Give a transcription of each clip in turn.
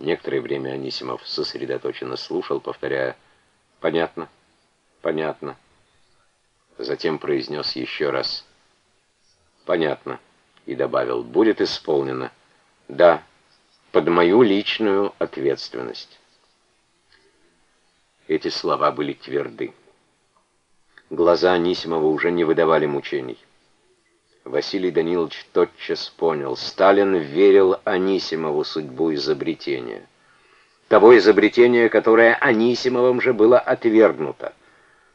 Некоторое время Анисимов сосредоточенно слушал, повторяя «Понятно, понятно». Затем произнес еще раз «Понятно» и добавил «Будет исполнено». «Да, под мою личную ответственность». Эти слова были тверды. Глаза Анисимова уже не выдавали мучений. Василий Данилович тотчас понял, Сталин верил Анисимову судьбу изобретения. Того изобретения, которое Анисимовым же было отвергнуто.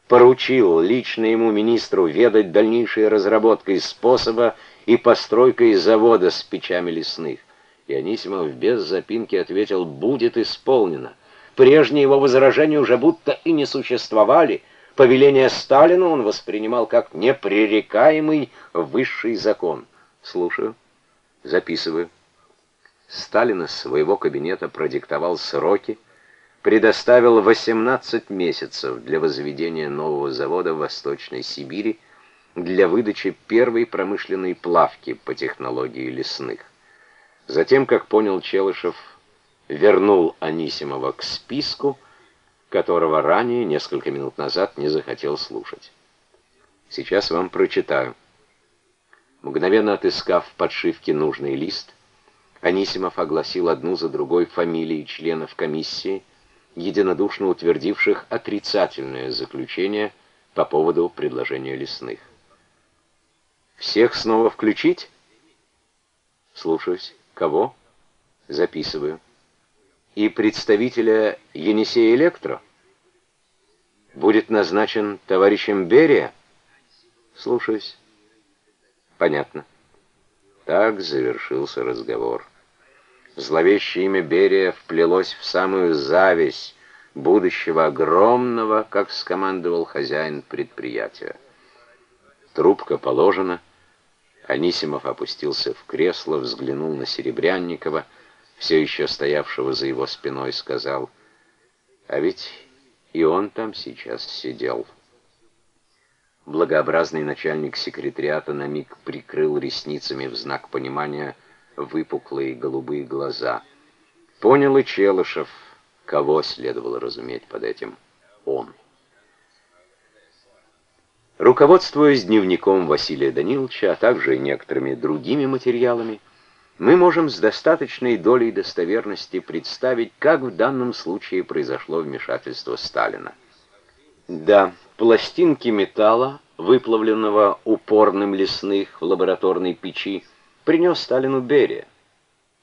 Поручил лично ему министру ведать дальнейшей разработкой способа и постройкой завода с печами лесных. И Анисимов без запинки ответил «будет исполнено». Прежние его возражения уже будто и не существовали — Повеление Сталина он воспринимал как непререкаемый высший закон. Слушаю. Записываю. Сталин из своего кабинета продиктовал сроки, предоставил 18 месяцев для возведения нового завода в Восточной Сибири для выдачи первой промышленной плавки по технологии лесных. Затем, как понял Челышев, вернул Анисимова к списку, которого ранее, несколько минут назад, не захотел слушать. Сейчас вам прочитаю. Мгновенно отыскав в подшивке нужный лист, Анисимов огласил одну за другой фамилии членов комиссии, единодушно утвердивших отрицательное заключение по поводу предложения лесных. «Всех снова включить?» «Слушаюсь. Кого?» «Записываю» и представителя Енисея Электро? Будет назначен товарищем Берия? Слушаюсь. Понятно. Так завершился разговор. Зловещее имя Берия вплелось в самую зависть будущего огромного, как скомандовал хозяин предприятия. Трубка положена. Анисимов опустился в кресло, взглянул на Серебрянникова — все еще стоявшего за его спиной, сказал, «А ведь и он там сейчас сидел». Благообразный начальник секретариата на миг прикрыл ресницами в знак понимания выпуклые голубые глаза. Понял и Челышев, кого следовало разуметь под этим «он». Руководствуясь дневником Василия Даниловича, а также некоторыми другими материалами, мы можем с достаточной долей достоверности представить, как в данном случае произошло вмешательство Сталина. Да, пластинки металла, выплавленного упорным лесных в лабораторной печи, принес Сталину Берия.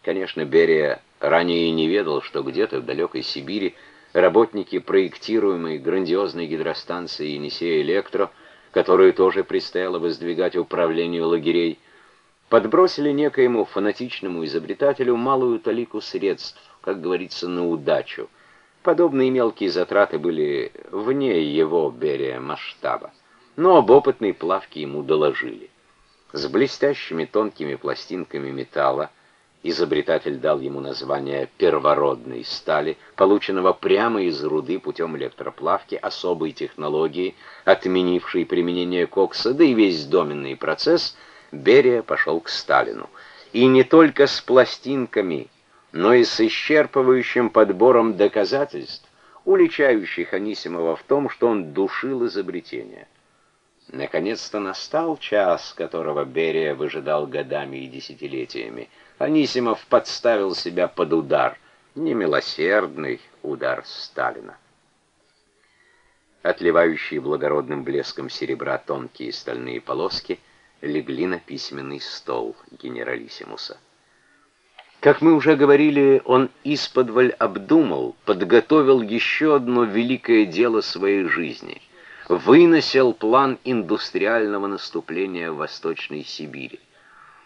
Конечно, Берия ранее не ведал, что где-то в далекой Сибири работники проектируемой грандиозной гидростанции Енисея-Электро, которую тоже предстояло воздвигать управлению лагерей, подбросили некоему фанатичному изобретателю малую талику средств, как говорится, на удачу. Подобные мелкие затраты были вне его Берия масштаба, но об опытной плавке ему доложили. С блестящими тонкими пластинками металла изобретатель дал ему название первородной стали, полученного прямо из руды путем электроплавки особой технологии, отменившей применение кокса, да и весь доменный процесс — Берия пошел к Сталину. И не только с пластинками, но и с исчерпывающим подбором доказательств, уличающих Анисимова в том, что он душил изобретение. Наконец-то настал час, которого Берия выжидал годами и десятилетиями. Анисимов подставил себя под удар, немилосердный удар Сталина. Отливающие благородным блеском серебра тонкие стальные полоски — легли на письменный стол генералиссимуса. Как мы уже говорили, он исподволь обдумал, подготовил еще одно великое дело своей жизни. Выносил план индустриального наступления в Восточной Сибири.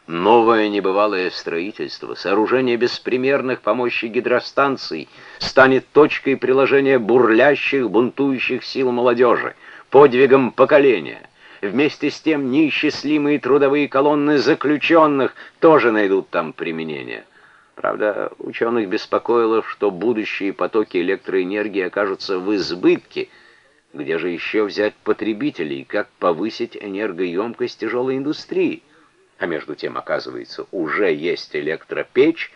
Новое небывалое строительство, сооружение беспримерных помощи гидростанций станет точкой приложения бурлящих, бунтующих сил молодежи, подвигом поколения — Вместе с тем неисчислимые трудовые колонны заключенных тоже найдут там применение. Правда, ученых беспокоило, что будущие потоки электроэнергии окажутся в избытке. Где же еще взять потребителей, как повысить энергоемкость тяжелой индустрии? А между тем, оказывается, уже есть электропечь,